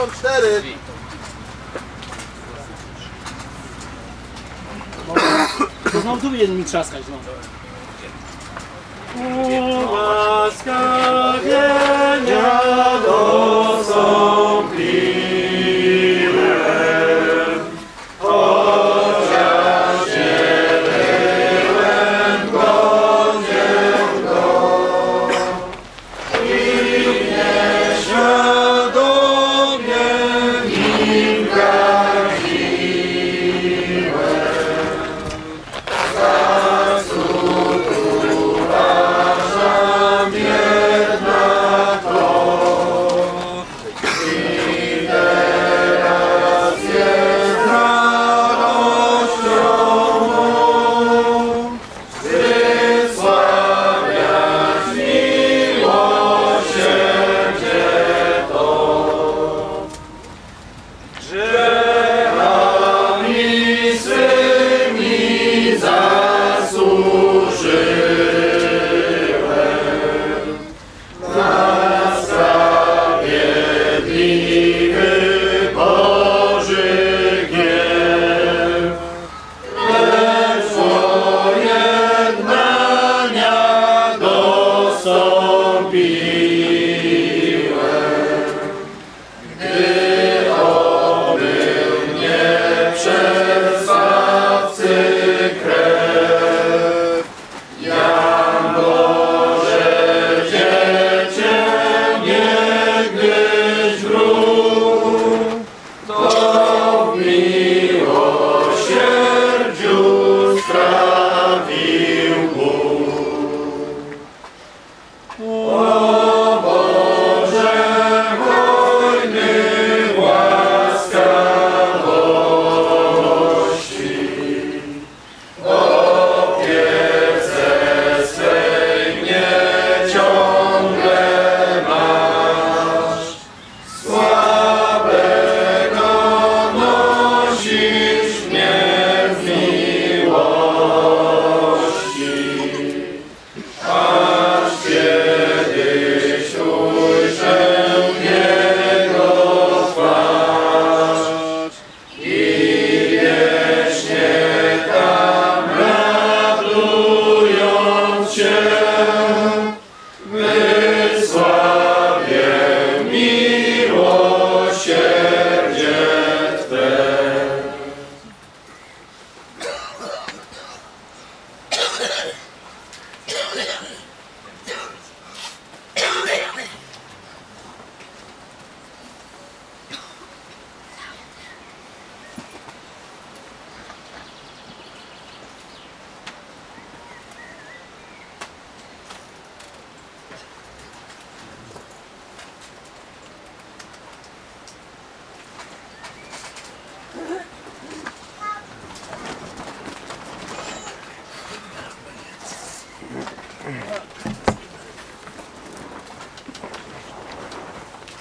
numer 164. To znowu tu jeden mi trzaskać znowu. Ułaskawienia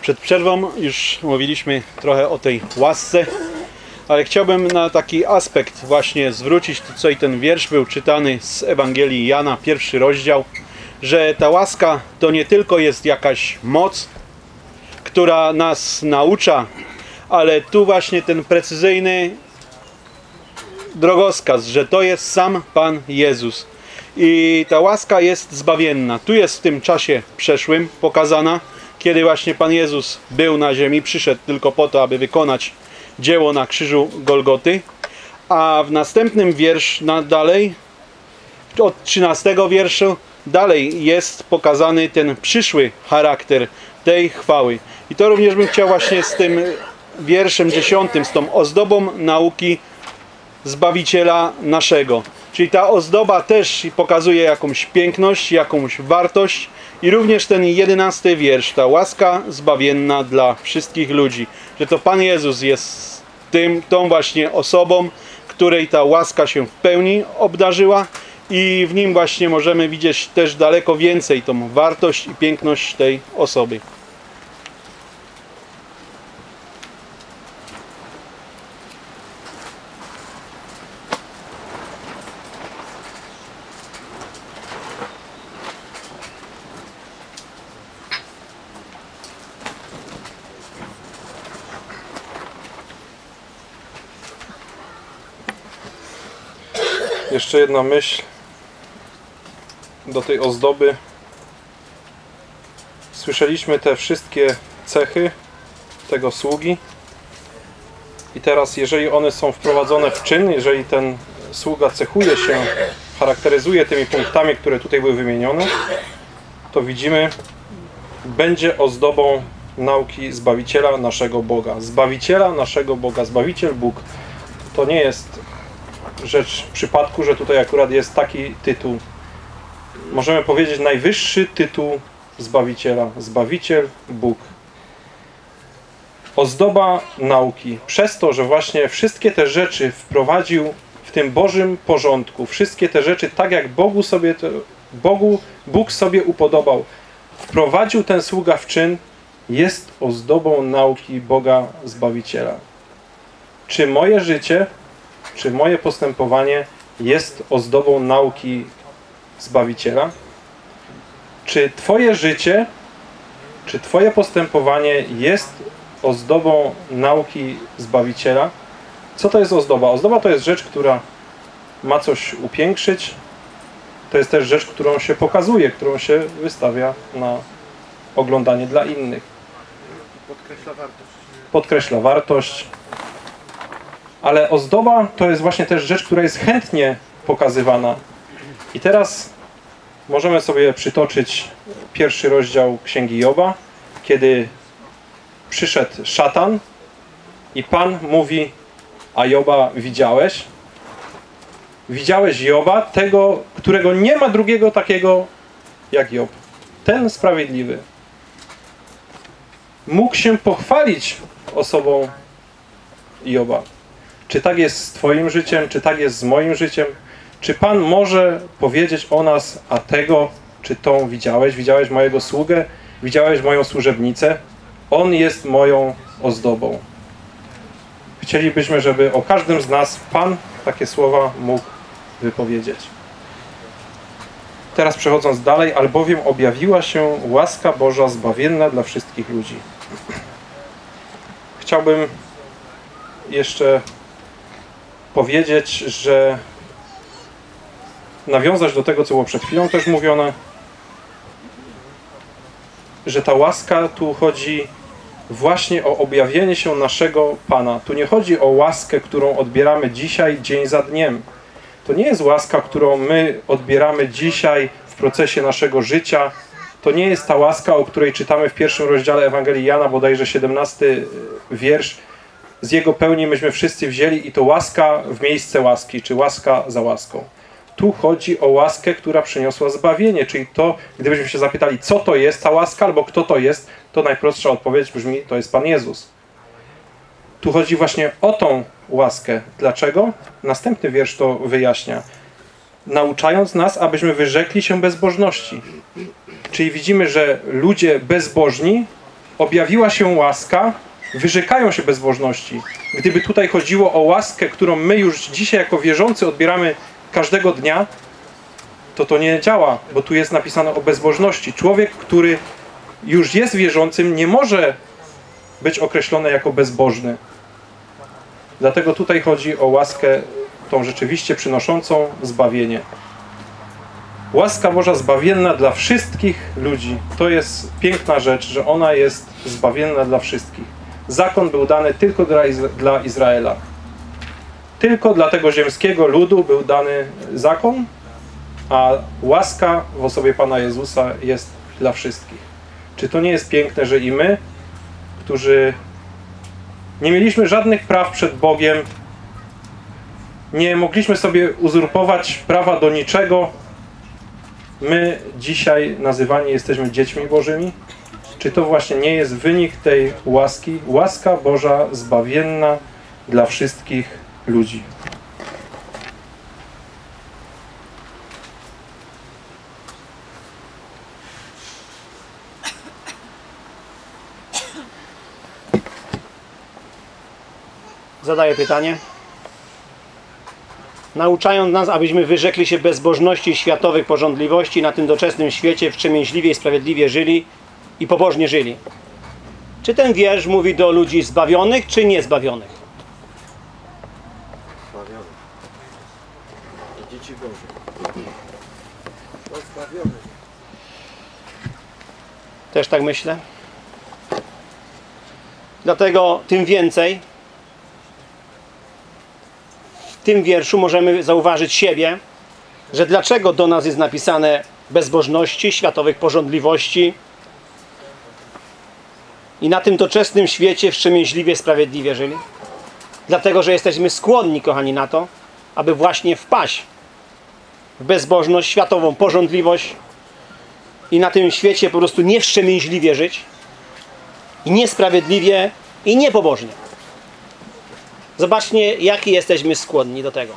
Przed przerwą już mówiliśmy trochę o tej łasce, ale chciałbym na taki aspekt właśnie zwrócić, tutaj ten wiersz był czytany z Ewangelii Jana, pierwszy rozdział, że ta łaska to nie tylko jest jakaś moc, która nas naucza, ale tu właśnie ten precyzyjny drogowskaz, że to jest sam Pan Jezus. I ta łaska jest zbawienna. Tu jest w tym czasie przeszłym pokazana, kiedy właśnie Pan Jezus był na ziemi, przyszedł tylko po to, aby wykonać dzieło na krzyżu Golgoty. A w następnym wiersz na dalej, od 13 wierszu, dalej jest pokazany ten przyszły charakter tej chwały. I to również bym chciał właśnie z tym wierszem 10, z tą ozdobą nauki Zbawiciela naszego. Czyli ta ozdoba też pokazuje jakąś piękność, jakąś wartość i również ten jedenasty wiersz, ta łaska zbawienna dla wszystkich ludzi. Że to Pan Jezus jest tym, tą właśnie osobą, której ta łaska się w pełni obdarzyła i w nim właśnie możemy widzieć też daleko więcej tą wartość i piękność tej osoby. Jeszcze jedna myśl do tej ozdoby. Słyszeliśmy te wszystkie cechy tego sługi. I teraz, jeżeli one są wprowadzone w czyn, jeżeli ten sługa cechuje się, charakteryzuje tymi punktami, które tutaj były wymienione, to widzimy, będzie ozdobą nauki Zbawiciela naszego Boga. Zbawiciela naszego Boga. Zbawiciel Bóg to nie jest rzecz przypadku, że tutaj akurat jest taki tytuł. Możemy powiedzieć najwyższy tytuł Zbawiciela. Zbawiciel Bóg. Ozdoba nauki. Przez to, że właśnie wszystkie te rzeczy wprowadził w tym Bożym porządku, wszystkie te rzeczy tak jak Bogu sobie to, Bogu, Bóg sobie upodobał, wprowadził ten sługa w czyn, jest ozdobą nauki Boga Zbawiciela. Czy moje życie, czy moje postępowanie jest ozdobą nauki Zbawiciela? Czy Twoje życie, czy Twoje postępowanie jest ozdobą nauki Zbawiciela? Co to jest ozdoba? Ozdoba to jest rzecz, która ma coś upiększyć. To jest też rzecz, którą się pokazuje, którą się wystawia na oglądanie dla innych. Podkreśla wartość. Podkreśla wartość. Ale ozdoba to jest właśnie też rzecz, która jest chętnie pokazywana. I teraz możemy sobie przytoczyć pierwszy rozdział Księgi Joba, kiedy przyszedł szatan i Pan mówi, a Joba widziałeś? Widziałeś Joba, tego, którego nie ma drugiego takiego jak Job. Ten sprawiedliwy. Mógł się pochwalić osobą Joba. Czy tak jest z Twoim życiem? Czy tak jest z moim życiem? Czy Pan może powiedzieć o nas, a tego, czy tą widziałeś? Widziałeś mojego sługę? Widziałeś moją służebnicę? On jest moją ozdobą. Chcielibyśmy, żeby o każdym z nas Pan takie słowa mógł wypowiedzieć. Teraz przechodząc dalej, albowiem objawiła się łaska Boża zbawienna dla wszystkich ludzi. Chciałbym jeszcze powiedzieć, że nawiązać do tego, co było przed chwilą też mówione, że ta łaska tu chodzi właśnie o objawienie się naszego Pana. Tu nie chodzi o łaskę, którą odbieramy dzisiaj, dzień za dniem. To nie jest łaska, którą my odbieramy dzisiaj w procesie naszego życia. To nie jest ta łaska, o której czytamy w pierwszym rozdziale Ewangelii Jana, bodajże 17 wiersz. Z Jego pełni myśmy wszyscy wzięli i to łaska w miejsce łaski, czy łaska za łaską. Tu chodzi o łaskę, która przyniosła zbawienie, czyli to, gdybyśmy się zapytali, co to jest ta łaska, albo kto to jest, to najprostsza odpowiedź brzmi, to jest Pan Jezus. Tu chodzi właśnie o tą łaskę. Dlaczego? Następny wiersz to wyjaśnia. Nauczając nas, abyśmy wyrzekli się bezbożności. Czyli widzimy, że ludzie bezbożni, objawiła się łaska, wyrzekają się bezbożności. Gdyby tutaj chodziło o łaskę, którą my już dzisiaj jako wierzący odbieramy każdego dnia, to to nie działa, bo tu jest napisane o bezbożności. Człowiek, który już jest wierzącym, nie może być określony jako bezbożny. Dlatego tutaj chodzi o łaskę tą rzeczywiście przynoszącą zbawienie. Łaska Boża zbawienna dla wszystkich ludzi. To jest piękna rzecz, że ona jest zbawienna dla wszystkich. Zakon był dany tylko dla, Izra dla Izraela. Tylko dla tego ziemskiego ludu był dany zakon, a łaska w osobie Pana Jezusa jest dla wszystkich. Czy to nie jest piękne, że i my, którzy nie mieliśmy żadnych praw przed Bogiem, nie mogliśmy sobie uzurpować prawa do niczego, my dzisiaj nazywani jesteśmy dziećmi Bożymi? Czy to właśnie nie jest wynik tej łaski? Łaska Boża zbawienna dla wszystkich ludzi. Zadaję pytanie. Nauczając nas, abyśmy wyrzekli się bezbożności światowych porządliwości na tym doczesnym świecie, wstrzemięźliwie i sprawiedliwie żyli i pobożnie żyli. Czy ten wiersz mówi do ludzi zbawionych, czy niezbawionych? Zbawiony. Dzieci Boże. Pozbawiony. Też tak myślę. Dlatego tym więcej w tym wierszu możemy zauważyć siebie, że dlaczego do nas jest napisane bezbożności, światowych porządliwości i na tym doczesnym świecie wstrzemięźliwie, sprawiedliwie żyli. Dlatego, że jesteśmy skłonni, kochani, na to, aby właśnie wpaść w bezbożność, światową porządliwość, i na tym świecie po prostu niewstrzemięźliwie żyć i niesprawiedliwie i niepobożnie. Zobaczcie, jaki jesteśmy skłonni do tego.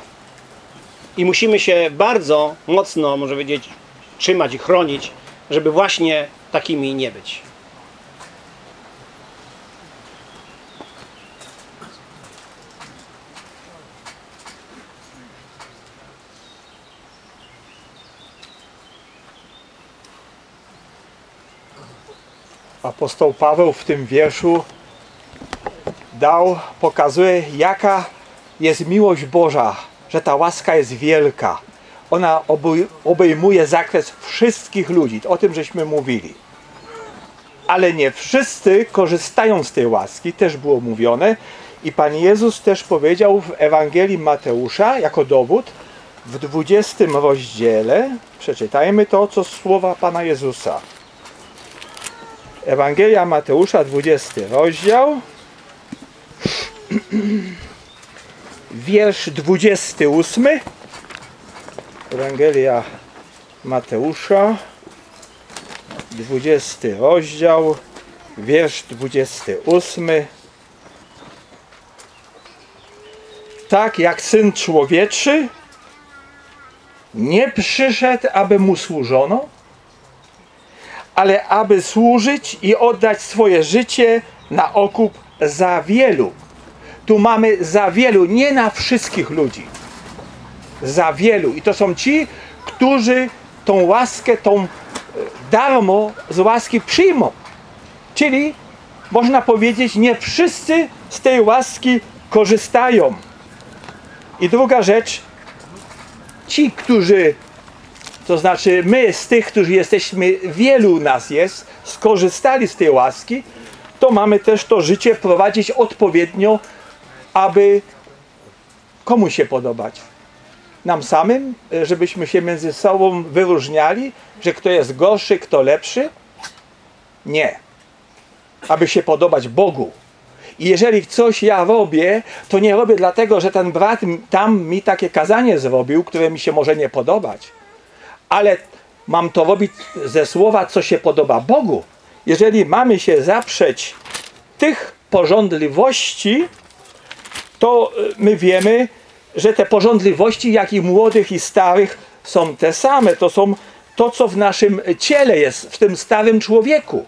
I musimy się bardzo mocno, może powiedzieć, trzymać i chronić, żeby właśnie takimi nie być. Apostoł Paweł w tym wierszu dał, pokazuje jaka jest miłość Boża, że ta łaska jest wielka. Ona obej- obejmuje zakres wszystkich ludzi. O tym żeśmy mówili. Ale nie wszyscy korzystają z tej łaski, też było mówione. I Pan Jezus też powiedział w Ewangelii Mateusza jako dowód w 20 rozdziale, przeczytajmy to, co słowa Pana Jezusa. Ewangelia Mateusza, 20 rozdział, wiersz 28. Ewangelia Mateusza, 20 rozdział, wiersz 28. Tak jak Syn Człowieczy nie przyszedł, aby Mu służono, ale aby służyć i oddać swoje życie na okup za wielu. Tu mamy za wielu, nie na wszystkich ludzi. Za wielu. I to są ci, którzy tą łaskę, tą e, darmo z łaski przyjmą. Czyli można powiedzieć, nie wszyscy z tej łaski korzystają. I druga rzecz, ci, którzy to znaczy my z tych, którzy jesteśmy, wielu nas jest, skorzystali z tej łaski, to mamy też to życie prowadzić odpowiednio, aby komu się podobać? Nam samym, e, żebyśmy się między sobą wyróżniali, że kto jest gorszy, kto lepszy? Nie. Aby się podobać Bogu. I jeżeli coś ja robię, to nie robię dlatego, że ten brat tam mi takie kazanie zrobił, które mi się może nie podobać ale mam to robić ze słowa, co się podoba Bogu. Jeżeli mamy się zaprzeć tych porządliwości, to y, my wiemy, że te porządliwości, jak i młodych i starych, są te same. To są to, co w naszym ciele jest, w tym starym człowieku.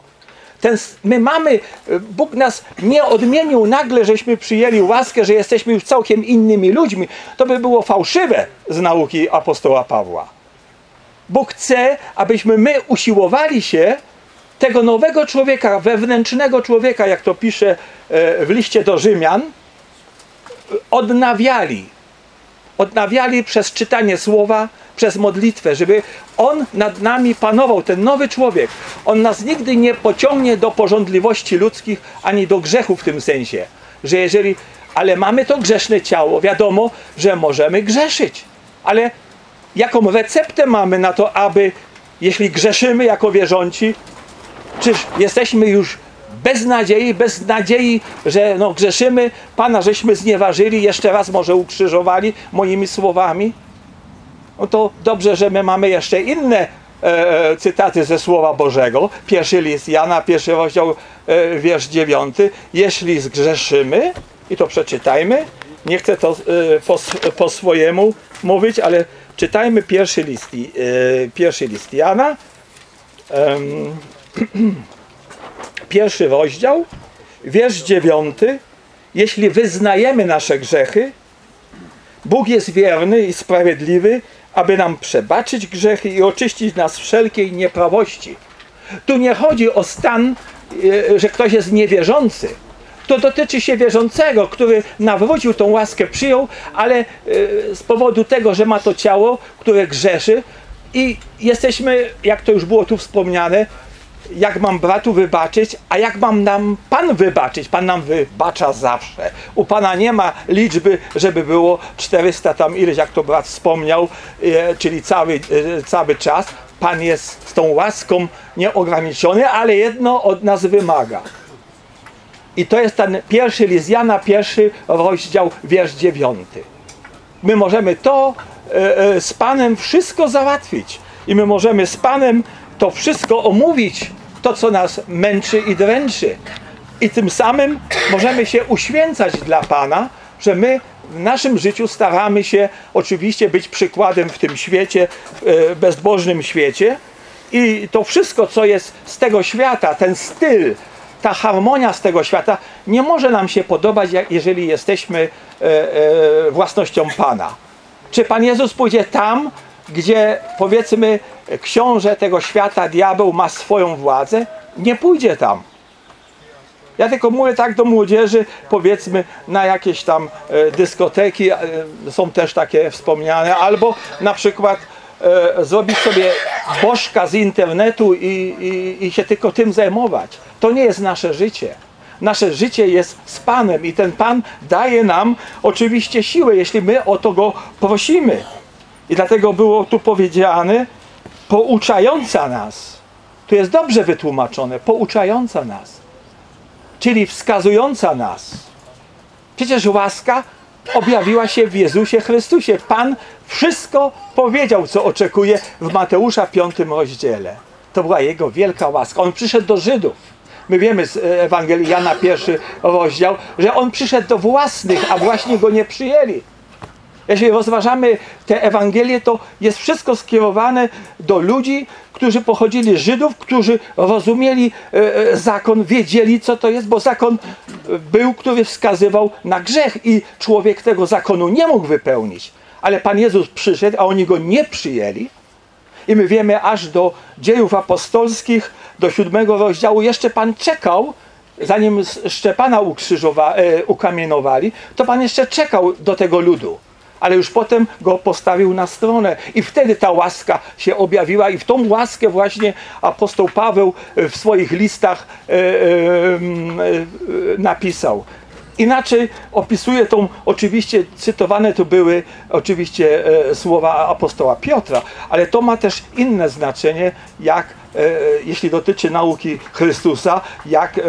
Ten, my mamy, y, Bóg nas nie odmienił nagle, żeśmy przyjęli łaskę, że jesteśmy już całkiem innymi ludźmi. To by było fałszywe z nauki apostoła Pawła. Bóg chce, abyśmy my usiłowali się tego nowego człowieka, wewnętrznego człowieka, jak to pisze e, w liście do Rzymian, odnawiali. Odnawiali przez czytanie słowa, przez modlitwę, żeby On nad nami panował, ten nowy człowiek. On nas nigdy nie pociągnie do porządliwości ludzkich, ani do grzechu w tym sensie, że jeżeli, ale mamy to grzeszne ciało, wiadomo, że możemy grzeszyć, ale jaką receptę mamy na to, aby jeśli grzeszymy jako wierząci, czyż jesteśmy już bez nadziei, bez nadziei, że no, grzeszymy, Pana żeśmy znieważyli, jeszcze raz może ukrzyżowali moimi słowami? No to dobrze, że my mamy jeszcze inne e, cytaty ze Słowa Bożego. Pierwszy list Jana, pierwszy rozdział, e, wiersz dziewiąty. Jeśli zgrzeszymy, i to przeczytajmy, nie chcę to e, po, po swojemu mówić, ale czytajmy pierwszy list, e, pierwszy list Jana, pierwszy rozdział, wiersz dziewiąty. Jeśli wyznajemy nasze grzechy, Bóg jest wierny i sprawiedliwy, aby nam przebaczyć grzechy i oczyścić nas wszelkiej nieprawości. Tu nie chodzi o stan, e, że ktoś jest niewierzący. To dotyczy się wierzącego, który nawrócił tą łaskę, przyjął, ale e, z powodu tego, że ma to ciało, które grzeszy i jesteśmy, jak to już było tu wspomniane, jak mam bratu wybaczyć, a jak mam nam Pan wybaczyć. Pan nam wybacza zawsze. U Pana nie ma liczby, żeby było 400 tam ileś, jak to brat wspomniał, e, czyli cały, e, cały czas. Pan jest z tą łaską nieograniczony, ale jedno od nas wymaga. I to jest ten pierwszy list Jana, pierwszy rozdział, wiersz dziewiąty. My możemy to e, e, z Panem wszystko załatwić. I my możemy z Panem to wszystko omówić, to co nas męczy i dręczy. I tym samym możemy się uświęcać dla Pana, że my w naszym życiu staramy się oczywiście być przykładem w tym świecie, e, bezbożnym świecie. I to wszystko, co jest z tego świata, ten styl, ta harmonia z tego świata nie może nam się podobać, jeżeli jesteśmy e, e, własnością Pana. Czy Pan Jezus pójdzie tam, gdzie powiedzmy książę tego świata, diabeł ma swoją władzę? Nie pójdzie tam. Ja tylko mówię tak do młodzieży, powiedzmy na jakieś tam e, dyskoteki, są też takie wspomniane, albo na przykład zrobić sobie bożka z internetu i, i, i się tylko tym zajmować. To nie jest nasze życie. Nasze życie jest z Panem i ten Pan daje nam oczywiście siłę, jeśli my o to Go prosimy. I dlatego było tu powiedziane, pouczająca nas. Tu jest dobrze wytłumaczone, pouczająca nas czyli wskazująca nas. Przecież łaska objawiła się w Jezusie Chrystusie. Pan wszystko powiedział, co oczekuje w Mateusza 5 rozdziale. To była Jego wielka łaska. On przyszedł do Żydów. My wiemy z e, Ewangelii Jana pierwszy rozdział, że On przyszedł do własnych, a właśnie Go nie przyjęli. Jeśli rozważamy te Ewangelie, to jest wszystko skierowane do ludzi, którzy pochodzili z Żydów, którzy rozumieli e, e, zakon, wiedzieli co to jest, bo zakon był, który wskazywał na grzech i człowiek tego zakonu nie mógł wypełnić. Ale Pan Jezus przyszedł, a oni go nie przyjęli. I my wiemy aż do dziejów apostolskich, do siódmego rozdziału, jeszcze Pan czekał, zanim Szczepana ukrzyżowa, e, ukamienowali, to Pan jeszcze czekał do tego ludu. Ale już potem go postawił na stronę i wtedy ta łaska się objawiła i w tą łaskę właśnie apostoł Paweł w swoich listach e, e, e, napisał. Inaczej opisuje tą, oczywiście cytowane tu były oczywiście e, słowa apostoła Piotra, ale to ma też inne znaczenie, jak e, jeśli dotyczy nauki Chrystusa, jak e, e,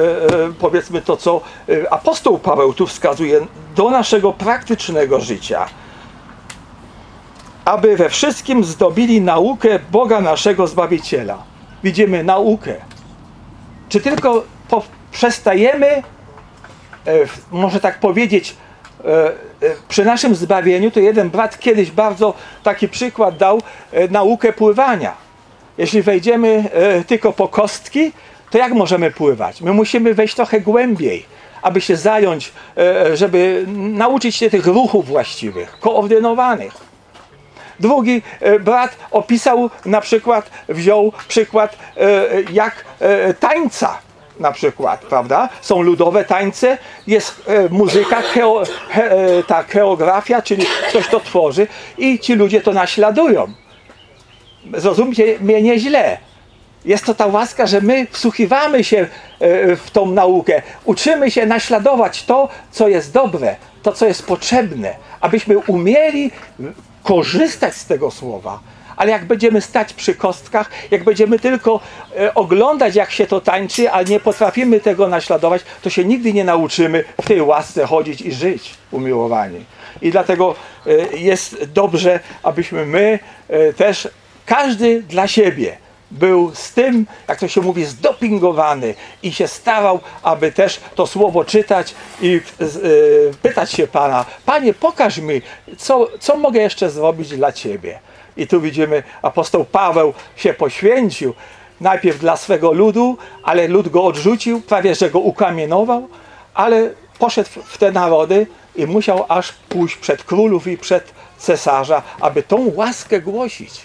powiedzmy to, co e, apostoł Paweł tu wskazuje do naszego praktycznego życia. Aby we wszystkim zdobili naukę Boga naszego Zbawiciela. Widzimy naukę. Czy tylko po, przestajemy może tak powiedzieć, e, e, przy naszym zbawieniu, to jeden brat kiedyś bardzo taki przykład dał e, naukę pływania. Jeśli wejdziemy e, tylko po kostki, to jak możemy pływać? My musimy wejść trochę głębiej, aby się zająć, e, żeby nauczyć się tych ruchów właściwych, koordynowanych. Drugi e, brat opisał na przykład, wziął przykład e, jak e, tańca na przykład, prawda? Są ludowe tańce, jest e, muzyka, he, e, ta choreografia, czyli ktoś to tworzy i ci ludzie to naśladują. Zrozumcie mnie nieźle. Jest to ta łaska, że my wsłuchiwamy się e, w tą naukę, uczymy się naśladować to, co jest dobre, to, co jest potrzebne, abyśmy umieli korzystać z tego słowa. Ale jak będziemy stać przy kostkach, jak będziemy tylko e, oglądać, jak się to tańczy, a nie potrafimy tego naśladować, to się nigdy nie nauczymy w tej łasce chodzić i żyć umiłowani. I dlatego e, jest dobrze, abyśmy my e, też, każdy dla siebie, był z tym, jak to się mówi, zdopingowany i się starał, aby też to słowo czytać i pytać się Pana, Panie, pokaż mi, co, co mogę jeszcze zrobić dla Ciebie. I tu widzimy, apostoł Paweł się poświęcił najpierw dla swego ludu, ale lud go odrzucił, prawie że go ukamienował, ale poszedł w- te narody i musiał aż pójść przed królów i przed cesarza, aby tą łaskę głosić.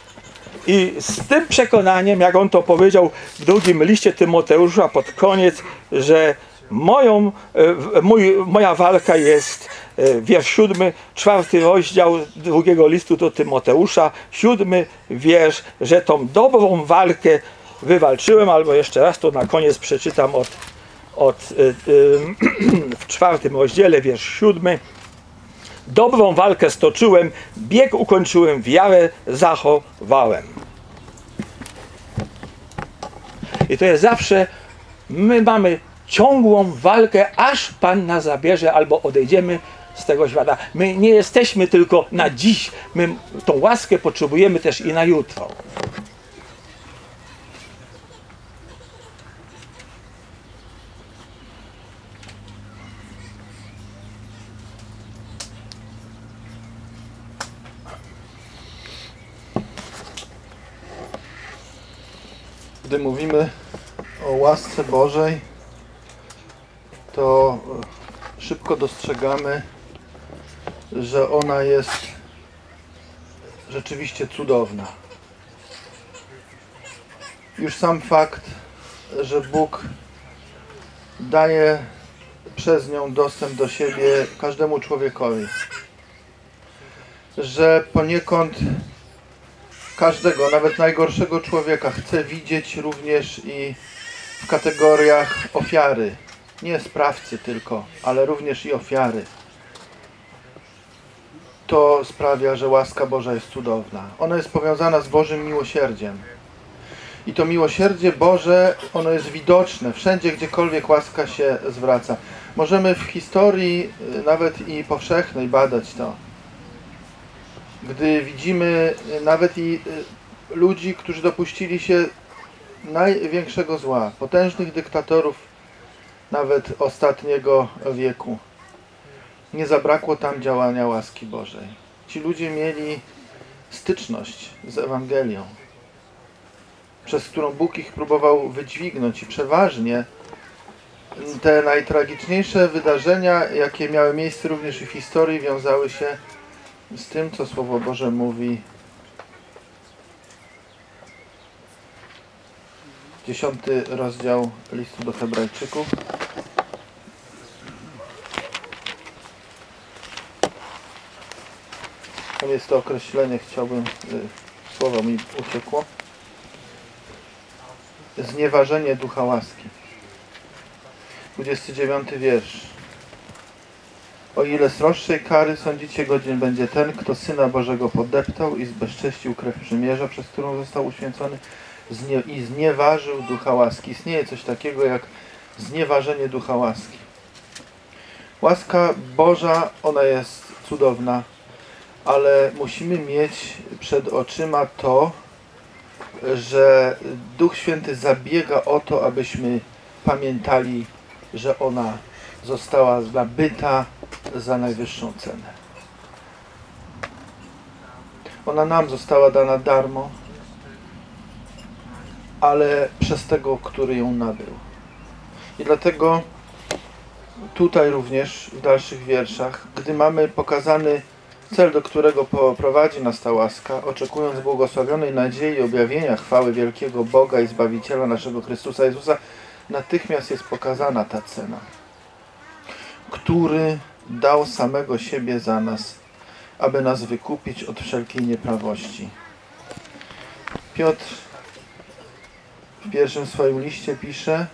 I z tym przekonaniem, jak on to powiedział w drugim liście Tymoteusza pod koniec, że Moją, e, mój, moja walka jest e, wiersz siódmy, czwarty rozdział drugiego listu do Tymoteusza, siódmy wiersz, że tą dobrą walkę wywalczyłem, albo jeszcze raz to na koniec przeczytam od, od e, w czwartym rozdziale, wiersz siódmy. Dobrą walkę stoczyłem, bieg ukończyłem, wiarę zachowałem. I to jest zawsze, my mamy ciągłą walkę, aż Pan nas zabierze albo odejdziemy z tego świata. My nie jesteśmy tylko na dziś, my tą łaskę potrzebujemy też i na jutro. Gdy mówimy o łasce Bożej, to e, szybko dostrzegamy, że ona jest rzeczywiście cudowna. Już sam fakt, że Bóg daje przez nią dostęp do siebie każdemu człowiekowi, że poniekąd każdego, nawet najgorszego człowieka chce widzieć również i w kategoriach ofiary. Nie sprawcy tylko, ale również i ofiary. To sprawia, że łaska Boża jest cudowna. Ona jest powiązana z Bożym miłosierdziem. I to miłosierdzie Boże, ono jest widoczne wszędzie, gdziekolwiek łaska się zwraca. Możemy w historii, y, nawet i powszechnej, badać to gdy widzimy y, nawet i y, ludzi, którzy dopuścili się największego zła, potężnych dyktatorów nawet ostatniego wieku. Nie zabrakło tam działania łaski Bożej. Ci ludzie mieli styczność z Ewangelią, przez którą Bóg ich próbował wydźwignąć i przeważnie te najtragiczniejsze wydarzenia, jakie miały miejsce również w historii, wiązały się z tym, co Słowo Boże mówi. Dziesiąty rozdział listu do Hebrajczyków. Tam jest to określenie, chciałbym, y, słowo mi uciekło. Znieważenie ducha łaski. 29 wiersz. O ile sroższej kary sądzicie godzien będzie ten, kto Syna Bożego podeptał i zbezcześcił krew przymierza, przez którą został uświęcony znie, i znieważył ducha łaski. Istnieje coś takiego jak znieważenie ducha łaski. Łaska Boża, ona jest cudowna, ale musimy mieć przed oczyma to, że Duch Święty zabiega o to, abyśmy pamiętali, że ona została nabyta za najwyższą cenę. Ona nam została dana darmo, ale przez tego, który ją nabył. I dlatego tutaj również w dalszych wierszach, gdy mamy pokazany cel, do którego prowadzi nas ta łaska, oczekując błogosławionej nadziei objawienia chwały wielkiego Boga i Zbawiciela naszego Chrystusa Jezusa, natychmiast jest pokazana ta cena który dał samego siebie za nas, aby nas wykupić od wszelkiej nieprawości. Piotr w pierwszym swoim liście pisze,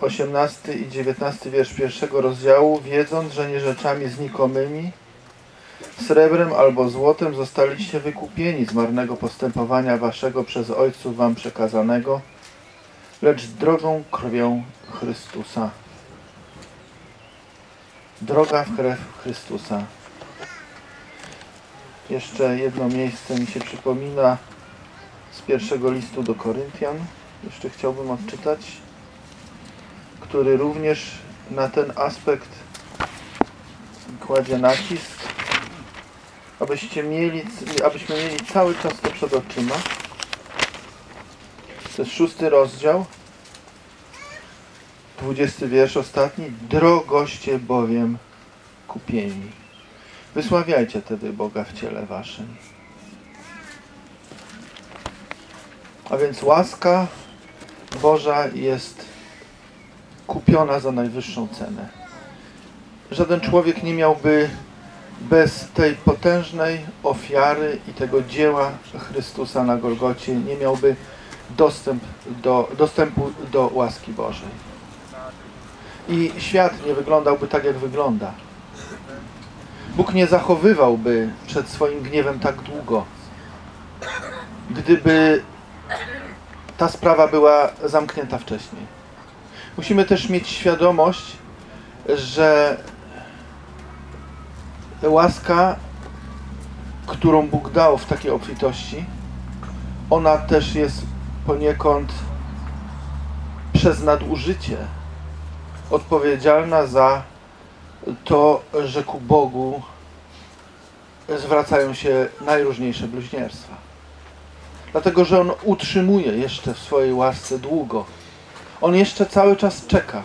18 i 19 wiersz pierwszego rozdziału, wiedząc, że nie rzeczami znikomymi, srebrem albo złotem zostaliście wykupieni z marnego postępowania waszego przez ojców wam przekazanego, lecz drogą krwią Chrystusa Droga w krew Chrystusa. Jeszcze jedno miejsce mi się przypomina z pierwszego listu do Koryntian. Jeszcze chciałbym odczytać, który również na ten aspekt kładzie nacisk, abyście mieli, abyśmy mieli cały czas to przed oczyma. To jest szósty rozdział, 20 wiersz ostatni. Drogoście bowiem kupieni. Wysławiajcie tedy Boga w ciele waszym. A więc łaska Boża jest kupiona za najwyższą cenę. Żaden człowiek nie miałby bez tej potężnej ofiary i tego dzieła Chrystusa na Golgocie, nie miałby dostęp do, dostępu do łaski Bożej. I świat nie wyglądałby tak, jak wygląda. Bóg nie zachowywałby przed swoim gniewem tak długo, gdyby ta sprawa była zamknięta wcześniej. Musimy też mieć świadomość, że łaska, którą Bóg dał w takiej obfitości, ona też jest poniekąd przez nadużycie odpowiedzialna za to, że ku Bogu zwracają się najróżniejsze bluźnierstwa. Dlatego, że On utrzymuje jeszcze w swojej łasce długo. On jeszcze cały czas czeka.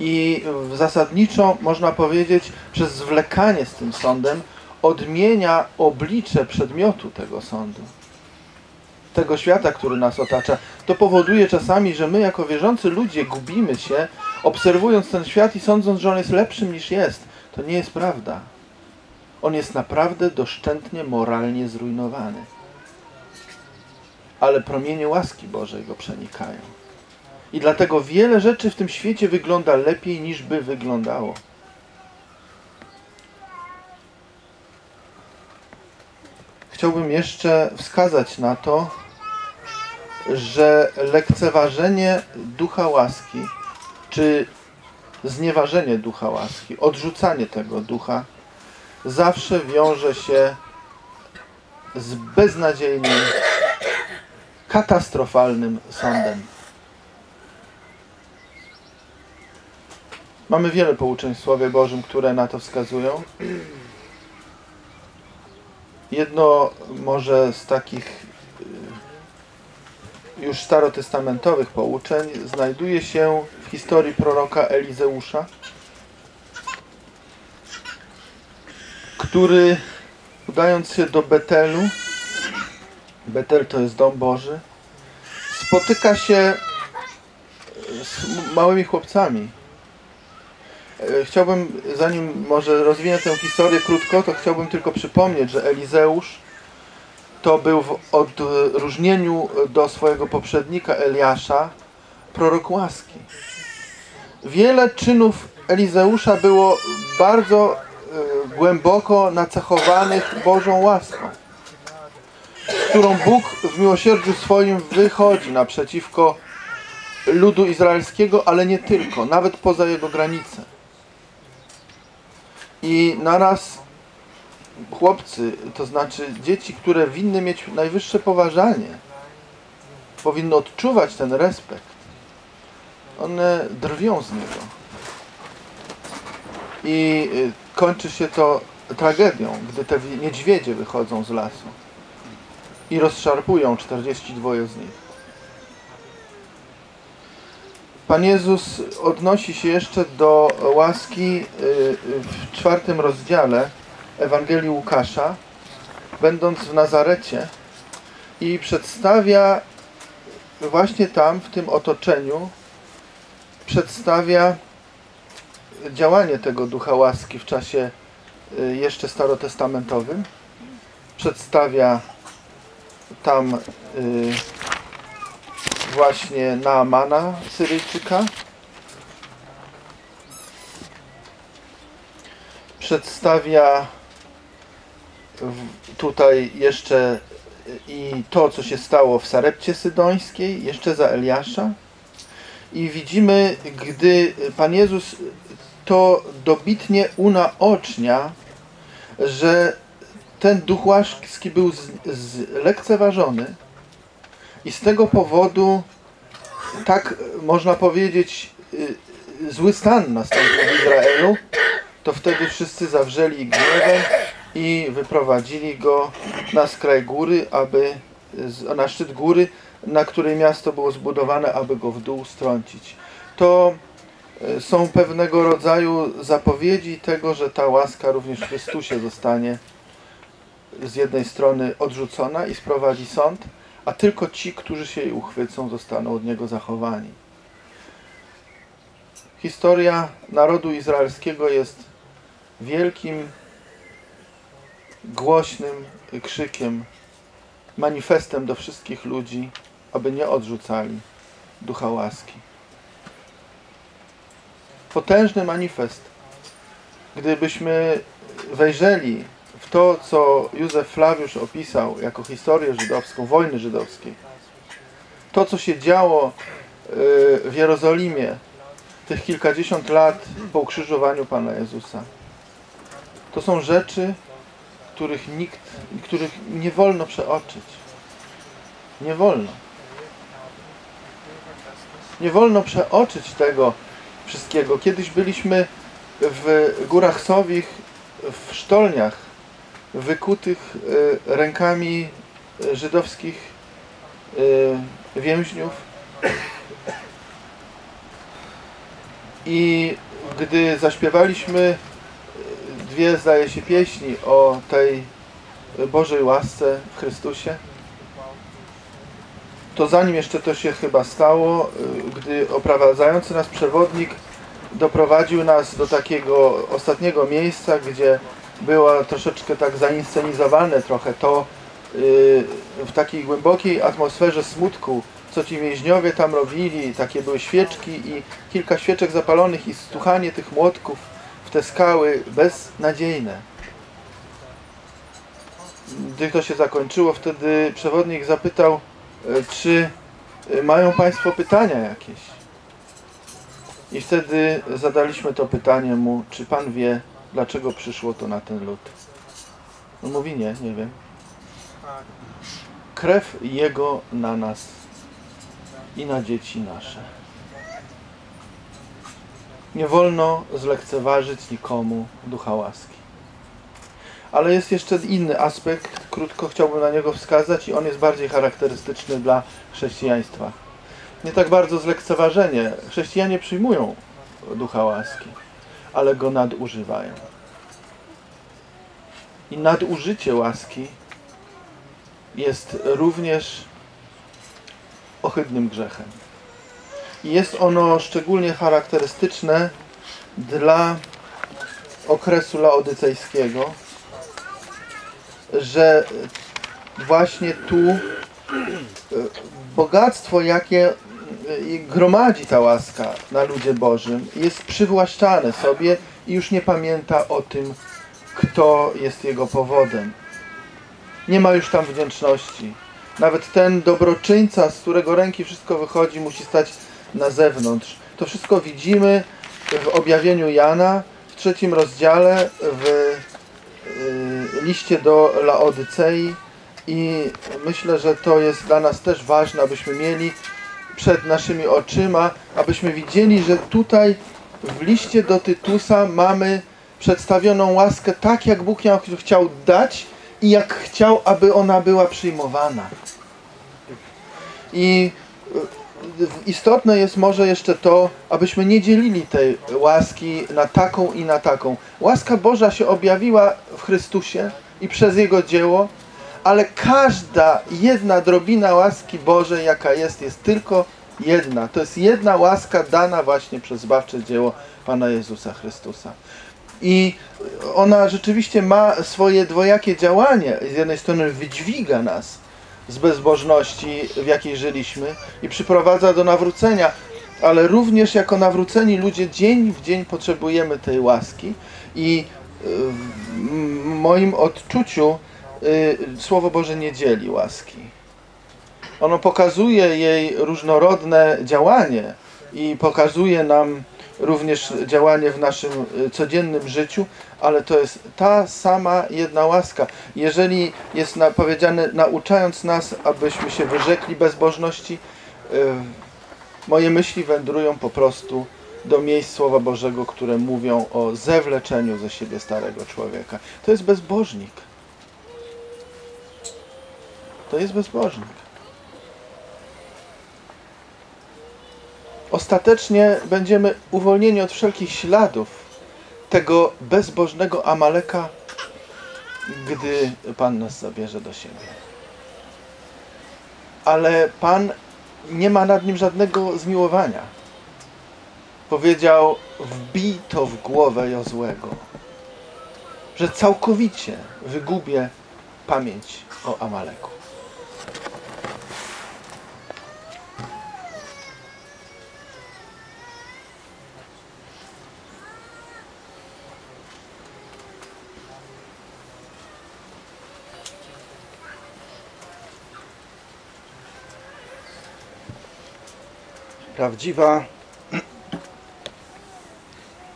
I zasadniczo można powiedzieć, przez zwlekanie z tym sądem odmienia oblicze przedmiotu tego sądu. Tego świata, który nas otacza. To powoduje czasami, że my jako wierzący ludzie gubimy się, obserwując ten świat i sądząc, że on jest lepszym niż jest. To nie jest prawda. On jest naprawdę doszczętnie moralnie zrujnowany. Ale promienie łaski Bożej go przenikają. I dlatego wiele rzeczy w tym świecie wygląda lepiej niż by wyglądało. Chciałbym jeszcze wskazać na to, że lekceważenie ducha łaski, czy znieważenie ducha łaski, odrzucanie tego ducha, zawsze wiąże się z beznadziejnym, katastrofalnym sądem. Mamy wiele pouczeń w Słowie Bożym, które na to wskazują. Jedno może z takich y, już starotestamentowych pouczeń znajduje się w historii proroka Elizeusza, który udając się do Betelu, Betel to jest dom Boży, spotyka się z małymi chłopcami. E, Chciałbym, zanim może rozwinę tę historię krótko, to chciałbym tylko przypomnieć, że Elizeusz to był w odróżnieniu do swojego poprzednika Eliasza prorok łaski. Wiele czynów Elizeusza było bardzo e, głęboko nacechowanych Bożą łaską, z którą Bóg w miłosierdziu swoim wychodzi naprzeciwko ludu izraelskiego, ale nie tylko, nawet poza jego granice. I naraz chłopcy, to znaczy dzieci, które winny mieć najwyższe poważanie, powinny odczuwać ten respekt, one drwią z niego. I y, kończy się to tragedią, gdy te wi- niedźwiedzie wychodzą z lasu i rozszarpują 42 z nich. Pan Jezus odnosi się jeszcze do łaski y, y, w czwartym rozdziale Ewangelii Łukasza, będąc w Nazarecie i przedstawia właśnie tam, w tym otoczeniu, przedstawia działanie tego ducha łaski w czasie y, jeszcze starotestamentowym. Przedstawia tam właśnie Naamana Syryjczyka. Przedstawia tutaj jeszcze i to, co się stało w Sarepcie Sydońskiej, jeszcze za Eliasza. I widzimy, gdy Pan Jezus to dobitnie unaocznia, że ten duch łaski był z, zlekceważony i z tego powodu tak e, można powiedzieć y, zły stan nastąpił w Izraelu, to wtedy wszyscy zawrzeli gniewem i wyprowadzili go na skraj góry, aby na szczyt góry, na której miasto było zbudowane, aby go w dół strącić. To e, są pewnego rodzaju zapowiedzi tego, że ta łaska również w Chrystusie zostanie z jednej strony odrzucona i sprowadzi sąd, a tylko ci, którzy się jej uchwycą, zostaną od niego zachowani. Historia narodu izraelskiego jest wielkim, głośnym krzykiem, manifestem do wszystkich ludzi, aby nie odrzucali ducha łaski. Potężny manifest. Gdybyśmy wejrzeli to, co Józef Flawiusz opisał jako historię żydowską, wojny żydowskiej, to, co się działo y, w Jerozolimie tych kilkadziesiąt lat po ukrzyżowaniu Pana Jezusa, to są rzeczy, których nikt, których nie wolno przeoczyć. Nie wolno. Nie wolno przeoczyć tego wszystkiego. Kiedyś byliśmy w Górach Sowich, w sztolniach wykutych y, rękami y, żydowskich y, więźniów. I gdy zaśpiewaliśmy dwie, zdaje się, pieśni o tej Bożej łasce w Chrystusie, to zanim jeszcze to się chyba stało, gdy oprowadzający nas przewodnik doprowadził nas do takiego ostatniego miejsca, gdzie było troszeczkę tak zainscenizowane trochę to y, w takiej głębokiej atmosferze smutku, co ci więźniowie tam robili, takie były świeczki i kilka świeczek zapalonych i stuchanie tych młotków w te skały beznadziejne. Gdy to się zakończyło, wtedy przewodnik zapytał, y, czy y, mają Państwo pytania jakieś? I wtedy zadaliśmy to pytanie mu, czy Pan wie, dlaczego przyszło to na ten lud? No mówi nie, nie wiem. Krew Jego na nas i na dzieci nasze. Nie wolno zlekceważyć nikomu ducha łaski. Ale jest jeszcze inny aspekt, krótko chciałbym na niego wskazać i on jest bardziej charakterystyczny dla chrześcijaństwa. Nie tak bardzo zlekceważenie. Chrześcijanie przyjmują ducha łaski, ale go nadużywają. I nadużycie łaski jest również ohydnym grzechem. I jest ono szczególnie charakterystyczne dla okresu laodycejskiego, że właśnie tu e, bogactwo, jakie gromadzi ta łaska na ludzie Bożym, jest przywłaszczane sobie i już nie pamięta o tym, kto jest jego powodem. Nie ma już tam wdzięczności. Nawet ten dobroczyńca, z którego ręki wszystko wychodzi, musi stać na zewnątrz. To wszystko widzimy w objawieniu Jana w trzecim rozdziale, w y, liście do Laodycei i myślę, że to jest dla nas też ważne, abyśmy mieli przed naszymi oczyma, abyśmy widzieli, że tutaj w liście do Tytusa mamy przedstawioną łaskę tak, jak Bóg ją chciał dać i jak chciał, aby ona była przyjmowana. I y, istotne jest może jeszcze to, abyśmy nie dzielili tej łaski na taką i na taką. Łaska Boża się objawiła w Chrystusie i przez Jego dzieło, ale każda jedna drobina łaski Bożej, jaka jest, jest tylko jedna. To jest jedna łaska dana właśnie przez zbawcze dzieło Pana Jezusa Chrystusa. I ona rzeczywiście ma swoje dwojakie działanie. Z jednej strony wydźwiga nas z bezbożności, w jakiej żyliśmy i przyprowadza do nawrócenia, ale również jako nawróceni ludzie dzień w dzień potrzebujemy tej łaski i w moim odczuciu Słowo Boże nie dzieli łaski. Ono pokazuje jej różnorodne działanie i pokazuje nam również działanie w naszym y, codziennym życiu, ale to jest ta sama jedna łaska. Jeżeli jest na, powiedziane, nauczając nas, abyśmy się wyrzekli bezbożności, y, moje myśli wędrują po prostu do miejsc Słowa Bożego, które mówią o zewleczeniu ze siebie starego człowieka. To jest bezbożnik. To jest bezbożnik. Ostatecznie będziemy uwolnieni od wszelkich śladów tego bezbożnego Amaleka, gdy Pan nas zabierze do siebie. Ale Pan nie ma nad nim żadnego zmiłowania. powiedział wbij to w głowę Jozłego, że całkowicie wygubię pamięć o Amaleku. Prawdziwa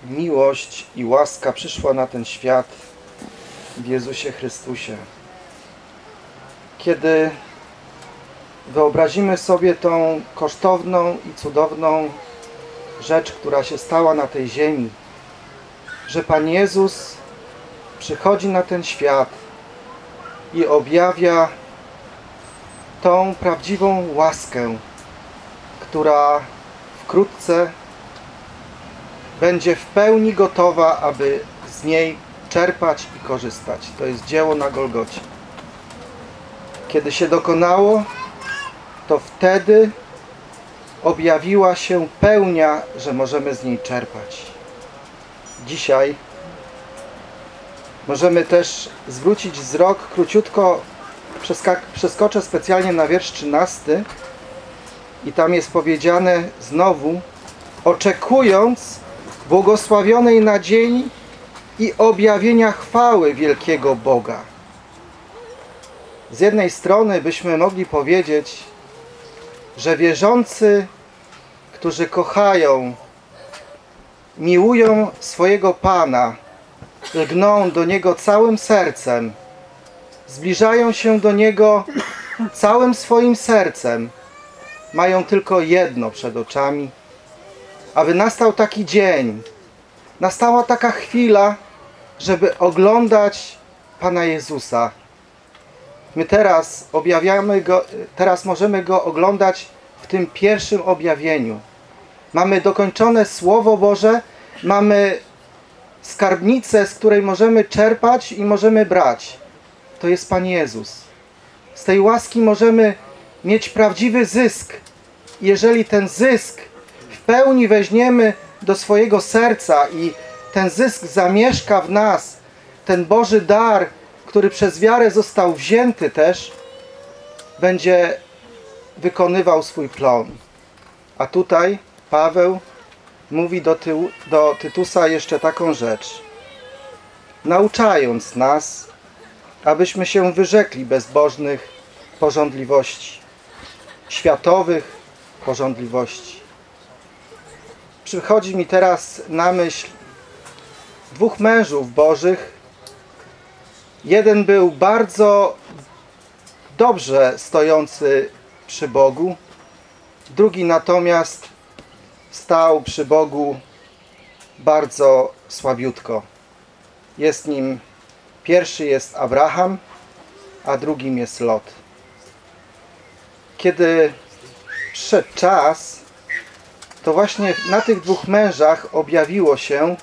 miłość i łaska przyszła na ten świat w Jezusie Chrystusie. Kiedy wyobrazimy sobie tą kosztowną i cudowną rzecz, która się stała na tej ziemi, że Pan Jezus przychodzi na ten świat i objawia tą prawdziwą łaskę, która wkrótce będzie w pełni gotowa, aby z niej czerpać i korzystać. To jest dzieło na Golgocie. Kiedy się dokonało, to wtedy objawiła się pełnia, że możemy z niej czerpać. Dzisiaj możemy też zwrócić wzrok króciutko, przeskoczę specjalnie na wiersz 13, i tam jest powiedziane znowu, oczekując błogosławionej nadziei i objawienia chwały wielkiego Boga. Z jednej strony byśmy mogli powiedzieć, że wierzący, którzy kochają, miłują swojego Pana, lgną do Niego całym sercem, zbliżają się do Niego całym swoim sercem, mają tylko jedno przed oczami, aby nastał taki dzień, nastała taka chwila, żeby oglądać Pana Jezusa. My teraz objawiamy Go, teraz możemy Go oglądać w tym pierwszym objawieniu. Mamy dokończone Słowo Boże, mamy skarbnicę, z której możemy czerpać i możemy brać. To jest Pan Jezus. Z tej łaski możemy mieć prawdziwy zysk. Jeżeli ten zysk w pełni weźmiemy do swojego serca i ten zysk zamieszka w nas, ten Boży dar, który przez wiarę został wzięty też, będzie wykonywał swój plon. A tutaj Paweł mówi do, Ty, do Tytusa jeszcze taką rzecz. Nauczając nas, abyśmy się wyrzekli bezbożnych porządliwości, światowych porządliwości. Przychodzi mi teraz na myśl dwóch mężów bożych. Jeden był bardzo dobrze stojący przy Bogu, drugi natomiast stał przy Bogu bardzo słabiutko. Jest nim pierwszy jest Abraham, a drugim jest Lot. Kiedy przyszedł czas, to właśnie na tych dwóch mężach objawiło się,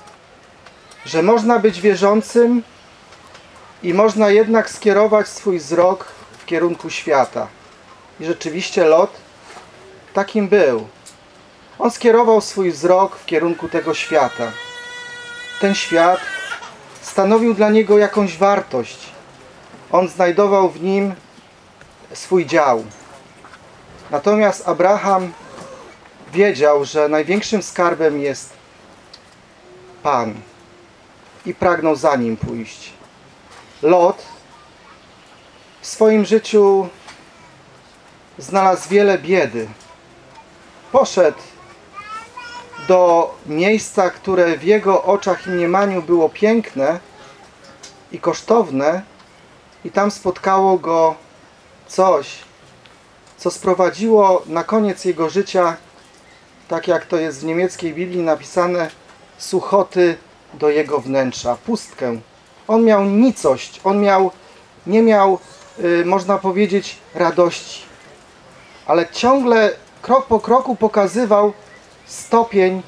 że można być wierzącym i można jednak skierować swój wzrok w kierunku świata. I rzeczywiście Lot takim był. On skierował swój wzrok w kierunku tego świata. Ten świat stanowił dla niego jakąś wartość. On znajdował w nim swój dział. Natomiast Abraham wiedział, że największym skarbem jest Pan i pragnął za nim pójść. Lot w swoim życiu znalazł wiele biedy. Poszedł do miejsca, które w jego oczach i mniemaniu było piękne i kosztowne, i tam spotkało go coś, co sprowadziło na koniec jego życia, tak jak to jest w niemieckiej Biblii napisane, suchoty do jego wnętrza, pustkę. On miał nicość, on miał, nie miał, y, można powiedzieć, radości, ale ciągle krok po kroku pokazywał stopień,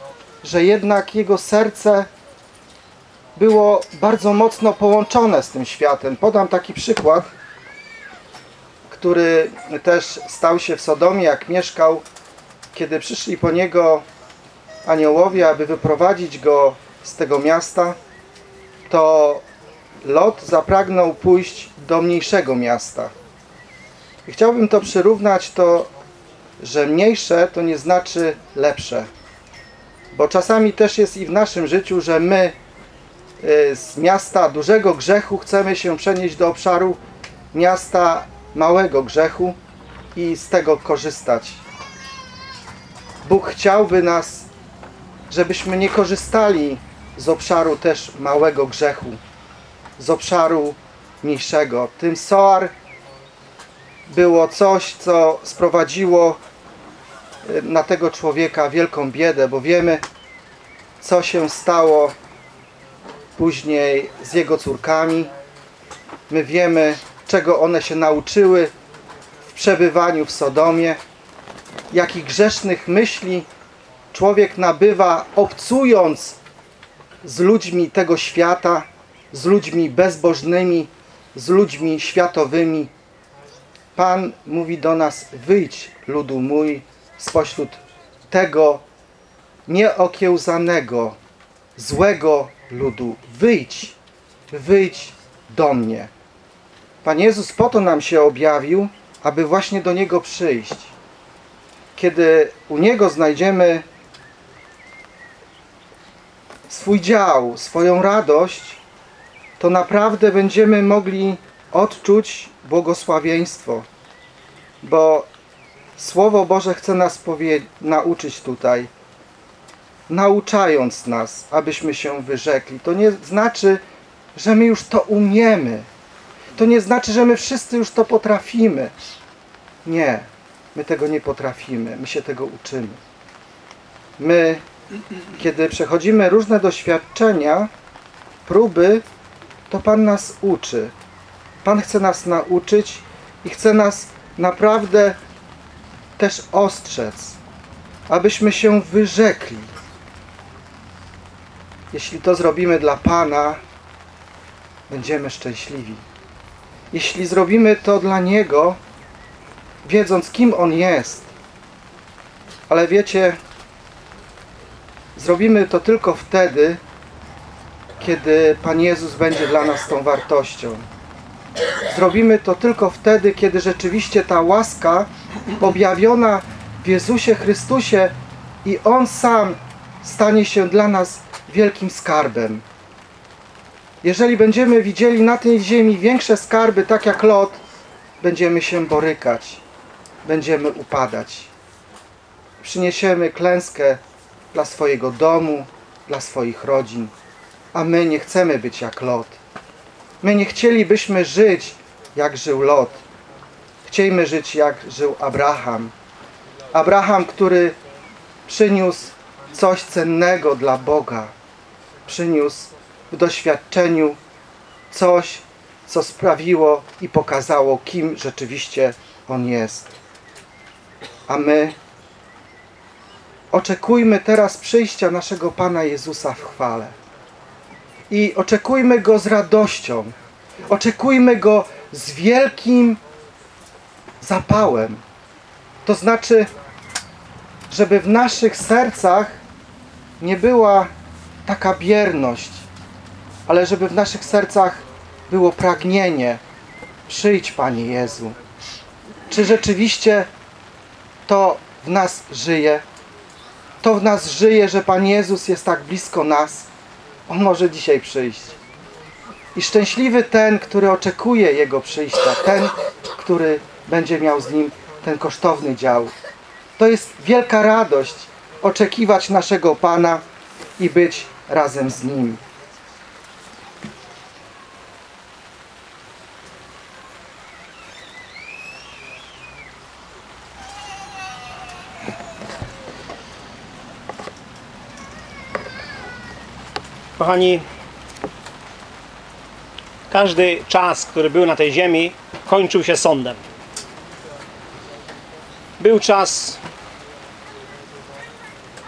że jednak jego serce było bardzo mocno połączone z tym światem. Podam taki przykład, który też stał się w Sodomie, jak mieszkał, kiedy przyszli po niego aniołowie, aby wyprowadzić go z tego miasta, to Lot zapragnął pójść do mniejszego miasta. I chciałbym to przyrównać to, że mniejsze to nie znaczy lepsze. Bo czasami też jest i w naszym życiu, że my y, z miasta dużego grzechu chcemy się przenieść do obszaru miasta małego grzechu i z tego korzystać. Bóg chciałby nas, żebyśmy nie korzystali z obszaru też małego grzechu, z obszaru mniejszego. Tym soar było coś, co sprowadziło y, na tego człowieka wielką biedę, bo wiemy, co się stało później z jego córkami. My wiemy, czego one się nauczyły w przebywaniu w Sodomie, jakich grzesznych myśli człowiek nabywa, obcując z ludźmi tego świata, z ludźmi bezbożnymi, z ludźmi światowymi. Pan mówi do nas: Wyjdź, ludu mój, spośród tego nieokiełzanego, złego ludu. Wyjdź, wyjdź do mnie. Pan Jezus po to nam się objawił, aby właśnie do Niego przyjść. Kiedy u Niego znajdziemy swój dział, swoją radość, to naprawdę będziemy mogli odczuć błogosławieństwo, bo Słowo Boże chce nas nauczyć tutaj, nauczając nas, abyśmy się wyrzekli. To nie znaczy, że my już to umiemy. To nie znaczy, że my wszyscy już to potrafimy. Nie, my tego nie potrafimy, my się tego uczymy. My, kiedy przechodzimy różne doświadczenia, próby, to Pan nas uczy. Pan chce nas nauczyć i chce nas naprawdę też ostrzec, abyśmy się wyrzekli. Jeśli to zrobimy dla Pana, będziemy szczęśliwi. Jeśli zrobimy to dla Niego, wiedząc kim On jest, ale wiecie, zrobimy to tylko wtedy, kiedy Pan Jezus będzie dla nas tą wartością. Zrobimy to tylko wtedy, kiedy rzeczywiście ta łaska objawiona w Jezusie Chrystusie i On sam stanie się dla nas wielkim skarbem. Jeżeli będziemy widzieli na tej ziemi większe skarby, tak jak Lot, będziemy się borykać, będziemy upadać. Przyniesiemy klęskę dla swojego domu, dla swoich rodzin, a my nie chcemy być jak Lot. My nie chcielibyśmy żyć jak żył Lot. Chcielibyśmy żyć jak żył Abraham. Abraham, który przyniósł coś cennego dla Boga. Przyniósł w doświadczeniu coś, co sprawiło i pokazało, kim rzeczywiście On jest. A my oczekujmy teraz przyjścia naszego Pana Jezusa w chwale. I oczekujmy Go z radością. Oczekujmy Go z wielkim zapałem. To znaczy, żeby w naszych sercach nie była taka bierność, ale żeby w naszych sercach było pragnienie. Przyjdź, Panie Jezu. Czy rzeczywiście to w nas żyje? To w nas żyje, że Pan Jezus jest tak blisko nas. On może dzisiaj przyjść. I szczęśliwy ten, który oczekuje Jego przyjścia, ten, który będzie miał z Nim ten kosztowny dział. To jest wielka radość oczekiwać naszego Pana i być razem z Nim. Kochani, każdy czas, który był na tej ziemi, kończył się sądem. Był czas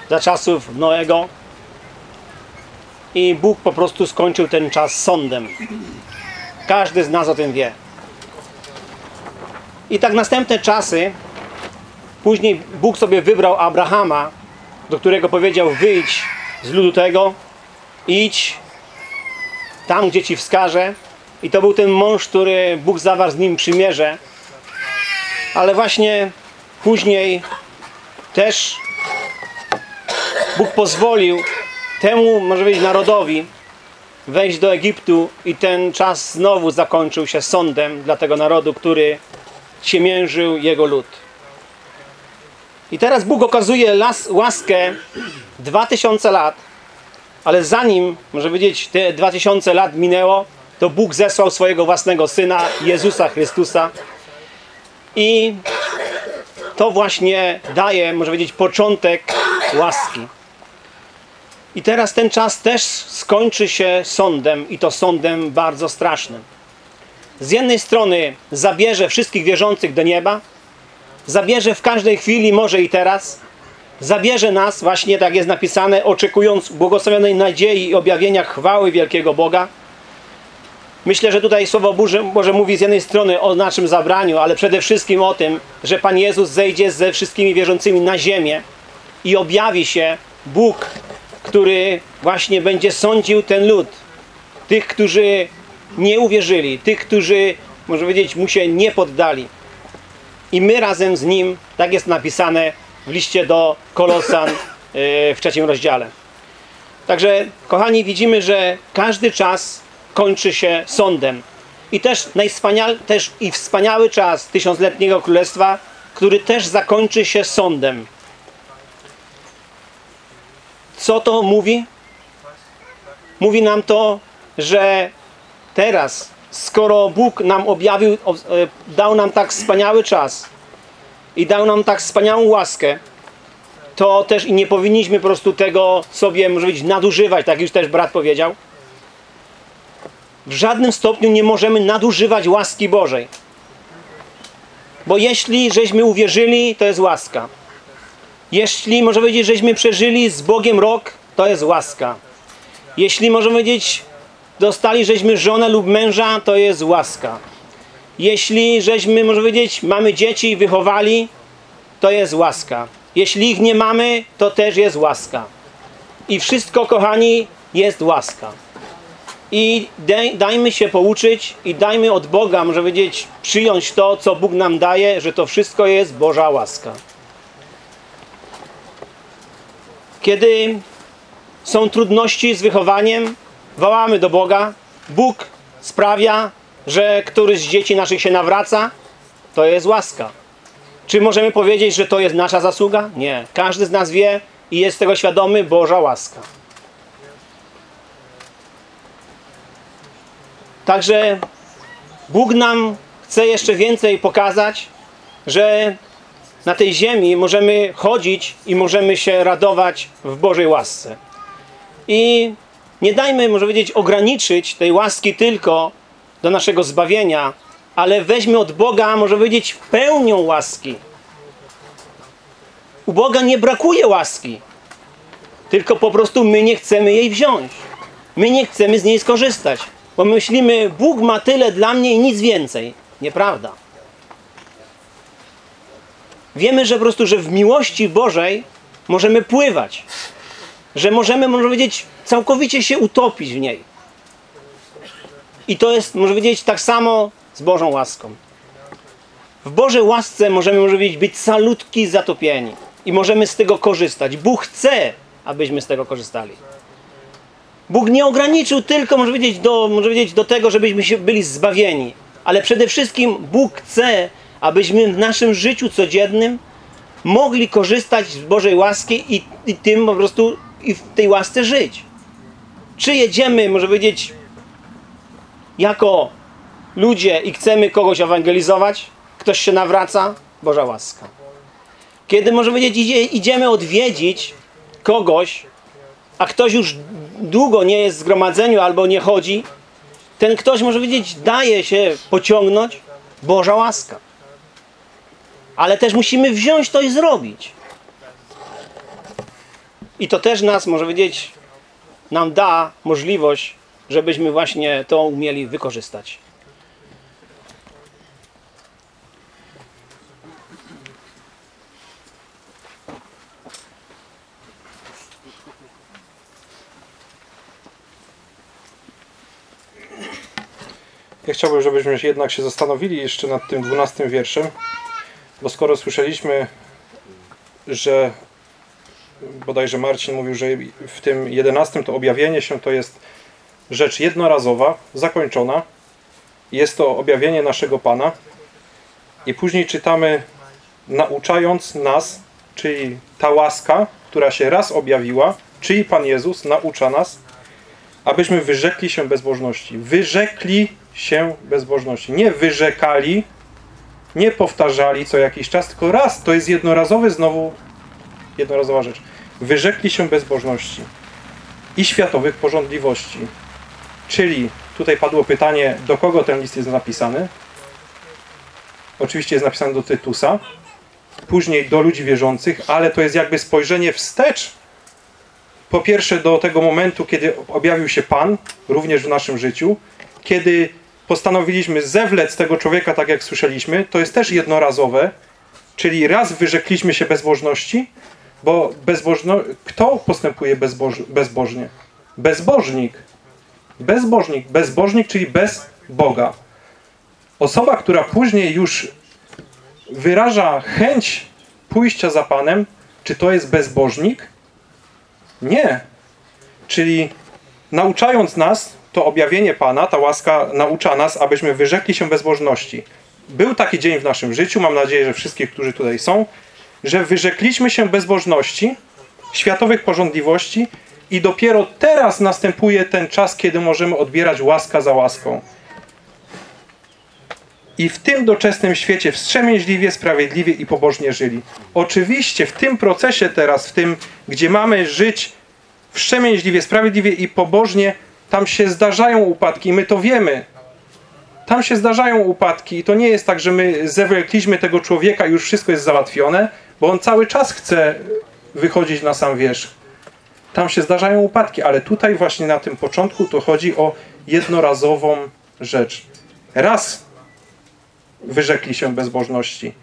za czasów Noego i Bóg po prostu skończył ten czas sądem. Każdy z nas o tym wie. I tak następne czasy, później Bóg sobie wybrał Abrahama do którego powiedział wyjdź z ludu tego, idź tam, gdzie ci wskaże. I to był ten mąż, który Bóg zawarł z nim przymierze. Ale właśnie później też Bóg pozwolił temu, może powiedzieć, narodowi wejść do Egiptu i ten czas znowu zakończył się sądem dla tego narodu, który ciemiężył jego lud. I teraz Bóg okazuje las, łaskę 2000 lat, ale zanim, może powiedzieć, te 2000 lat minęło, to Bóg zesłał swojego własnego Syna, Jezusa Chrystusa i to właśnie daje, może powiedzieć, początek łaski. I teraz ten czas też skończy się sądem i to sądem bardzo strasznym. Z jednej strony zabierze wszystkich wierzących do nieba, zabierze w każdej chwili, może i teraz, zabierze nas, właśnie tak jest napisane, oczekując błogosławionej nadziei i objawienia chwały wielkiego Boga. Myślę, że tutaj Słowo Boże, Boże mówi z jednej strony o naszym zabraniu, ale przede wszystkim o tym, że Pan Jezus zejdzie ze wszystkimi wierzącymi na ziemię i objawi się Bóg, który właśnie będzie sądził ten lud. Tych, którzy nie uwierzyli, tych, którzy, może powiedzieć, mu się nie poddali. I my razem z nim, tak jest napisane w liście do Kolosan yy, w trzecim rozdziale. Także, kochani, widzimy, że każdy czas kończy się sądem. I też, też i wspaniały czas tysiącletniego królestwa, który też zakończy się sądem. Co to mówi? Mówi nam to, że teraz, skoro Bóg nam objawił, e, dał nam tak wspaniały czas i dał nam tak wspaniałą łaskę, to też i nie powinniśmy po prostu tego sobie, może być, nadużywać, tak już też brat powiedział. W żadnym stopniu nie możemy nadużywać łaski Bożej. Bo jeśli żeśmy uwierzyli, to jest łaska. Jeśli, może powiedzieć, żeśmy przeżyli z Bogiem rok, to jest łaska. Jeśli, możemy powiedzieć, dostali żeśmy żonę lub męża, to jest łaska. Jeśli żeśmy, może powiedzieć, mamy dzieci i wychowali, to jest łaska. Jeśli ich nie mamy, to też jest łaska. I wszystko, kochani, jest łaska. I daj, dajmy się pouczyć i dajmy od Boga, może powiedzieć, przyjąć to, co Bóg nam daje, że to wszystko jest Boża łaska. Kiedy są trudności z wychowaniem, wołamy do Boga. Bóg sprawia, że któryś z dzieci naszych się nawraca. To jest łaska. Czy możemy powiedzieć, że to jest nasza zasługa? Nie. Każdy z nas wie i jest tego świadomy Boża łaska. Także Bóg nam chce jeszcze więcej pokazać, że na tej ziemi możemy chodzić i możemy się radować w Bożej łasce. I nie dajmy, może powiedzieć, ograniczyć tej łaski tylko do naszego zbawienia, ale weźmy od Boga, może powiedzieć, pełnią łaski. U Boga nie brakuje łaski, tylko po prostu my nie chcemy jej wziąć. My nie chcemy z niej skorzystać, bo myślimy, Bóg ma tyle dla mnie i nic więcej. Nieprawda. Wiemy, że po prostu, że w miłości Bożej możemy pływać. Że możemy, można powiedzieć, całkowicie się utopić w niej. I to jest, można powiedzieć, tak samo z Bożą łaską. W Bożej łasce możemy, może powiedzieć, być salutki zatopieni. I możemy z tego korzystać. Bóg chce, abyśmy z tego korzystali. Bóg nie ograniczył tylko, może powiedzieć, do, może powiedzieć, do tego, żebyśmy się byli zbawieni. Ale przede wszystkim Bóg chce, abyśmy w naszym życiu codziennym mogli korzystać z Bożej łaski i, i tym po prostu i w tej łasce żyć. Czy jedziemy, może powiedzieć, jako ludzie i chcemy kogoś ewangelizować, ktoś się nawraca, Boża łaska. Kiedy, może powiedzieć, idzie, idziemy odwiedzić kogoś, a ktoś już długo nie jest w zgromadzeniu albo nie chodzi, ten ktoś, może powiedzieć, daje się pociągnąć, Boża łaska. Ale też musimy wziąć to i zrobić. I to też nas, może powiedzieć, nam da możliwość, żebyśmy właśnie to umieli wykorzystać. Ja chciałbym, żebyśmy jednak się zastanowili jeszcze nad tym dwunastym wierszem, bo skoro słyszeliśmy, że bodajże Marcin mówił, że w tym jedenastym to objawienie się to jest rzecz jednorazowa, zakończona. Jest to objawienie naszego Pana. I później czytamy, nauczając nas, czyli ta łaska, która się raz objawiła, czyli Pan Jezus naucza nas, abyśmy wyrzekli się bezbożności. Wyrzekli się bezbożności. Nie wyrzekali, nie powtarzali co jakiś czas, tylko raz. To jest jednorazowy znowu, jednorazowa rzecz. Wyrzekli się bezbożności i światowych porządliwości. Czyli tutaj padło pytanie, do kogo ten list jest napisany. Oczywiście jest napisany do Tytusa, później do ludzi wierzących, ale to jest jakby spojrzenie wstecz. Po pierwsze do tego momentu, kiedy objawił się Pan, również w naszym życiu, kiedy postanowiliśmy zewlec tego człowieka, tak jak słyszeliśmy, to jest też jednorazowe, czyli raz wyrzekliśmy się bezbożności, bo bezbożno... kto postępuje bezboż... bezbożnie? Bezbożnik. Bezbożnik. Bezbożnik, czyli bez Boga. Osoba, która później już wyraża chęć pójścia za Panem, czy to jest bezbożnik? Nie. Czyli nauczając nas, to objawienie Pana, ta łaska naucza nas, abyśmy wyrzekli się bezbożności. Był taki dzień w naszym życiu, mam nadzieję, że wszystkich, którzy tutaj są, że wyrzekliśmy się bezbożności, światowych porządliwości i dopiero teraz następuje ten czas, kiedy możemy odbierać łaska za łaską. I w tym doczesnym świecie wstrzemięźliwie, sprawiedliwie i pobożnie żyli. Oczywiście w tym procesie teraz, w tym, gdzie mamy żyć wstrzemięźliwie, sprawiedliwie i pobożnie, tam się zdarzają upadki i my to wiemy. Tam się zdarzają upadki i to nie jest tak, że my zewlekliśmy tego człowieka i już wszystko jest załatwione, bo on cały czas chce wychodzić na sam wierzch. Tam się zdarzają upadki, ale tutaj właśnie na tym początku to chodzi o jednorazową rzecz. Raz wyrzekli się bezbożności,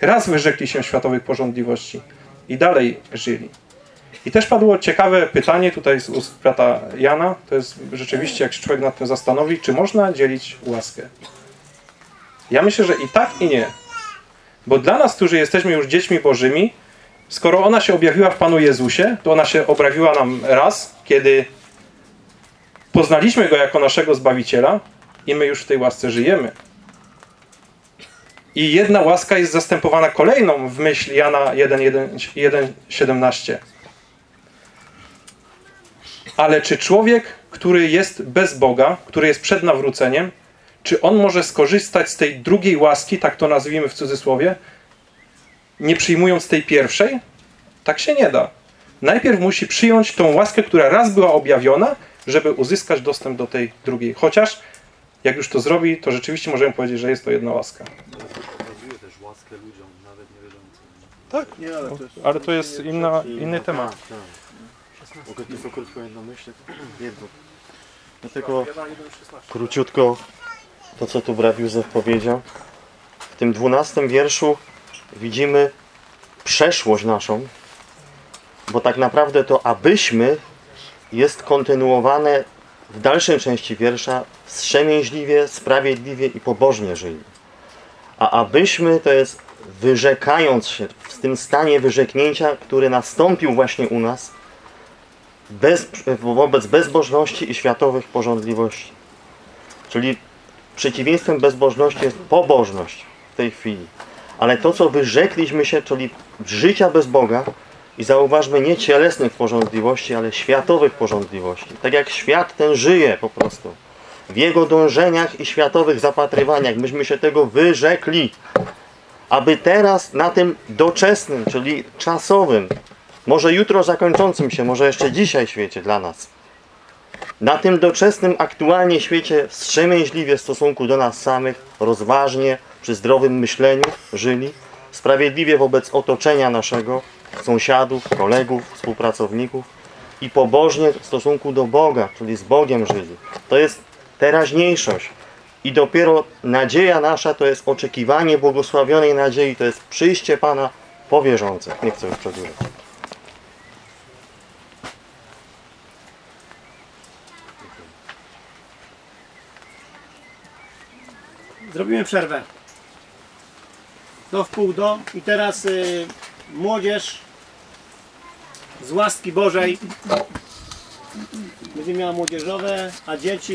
raz wyrzekli się światowych porządliwości i dalej żyli. I też padło ciekawe pytanie tutaj z ust brata Jana. To jest rzeczywiście, jak się człowiek nad tym zastanowi, czy można dzielić łaskę. Ja myślę, że i tak, i nie. Bo dla nas, którzy jesteśmy już dziećmi bożymi, skoro ona się objawiła w Panu Jezusie, to ona się objawiła nam raz, kiedy poznaliśmy Go jako naszego Zbawiciela i my już w tej łasce żyjemy. I jedna łaska jest zastępowana kolejną w myśl Jana 1,17. Ale czy człowiek, który jest bez Boga, który jest przed nawróceniem, czy on może skorzystać z tej drugiej łaski, tak to nazwijmy w cudzysłowie, nie przyjmując tej pierwszej? Tak się nie da. Najpierw musi przyjąć tą łaskę, która raz była objawiona, żeby uzyskać dostęp do tej drugiej. Chociaż, jak już to zrobi, to rzeczywiście możemy powiedzieć, że jest to jedna łaska. Pokazuje też łaskę ludziom, nawet niewierzącym. Tak, Nie, ale to jest, ale to jest inna, inny temat. Tak, tak. Mogę tylko krótko jedną myśl? Jedno. No tylko króciutko to, co tu brat Józef powiedział. W tym dwunastym wierszu widzimy przeszłość naszą, bo tak naprawdę to abyśmy jest kontynuowane w dalszej części wiersza wstrzemięźliwie, sprawiedliwie i pobożnie żyli. A abyśmy to jest wyrzekając się w tym stanie wyrzeknięcia, który nastąpił właśnie u nas bez, wobec bezbożności i światowych porządliwości. Czyli przeciwieństwem bezbożności jest pobożność w tej chwili. Ale to, co wyrzekliśmy się, czyli życia bez Boga, i zauważmy, nie cielesnych porządliwości, ale światowych porządliwości. Tak jak świat ten żyje po prostu. W jego dążeniach i światowych zapatrywaniach. Myśmy się tego wyrzekli. Aby teraz na tym doczesnym, czyli czasowym, może jutro zakończącym się, może jeszcze dzisiaj świecie dla nas. Na tym doczesnym, aktualnie świecie wstrzemięźliwie w stosunku do nas samych, rozważnie, przy zdrowym myśleniu żyli, sprawiedliwie wobec otoczenia naszego, sąsiadów, kolegów, współpracowników i pobożnie w stosunku do Boga, czyli z Bogiem żyli. To jest teraźniejszość. I dopiero nadzieja nasza to jest oczekiwanie błogosławionej nadziei, to jest przyjście Pana po wierzących. Nie chcę już przedłużać. Zrobimy przerwę. Do wpół do i teraz y, młodzież z łaski Bożej będzie miała młodzieżowe, a dzieci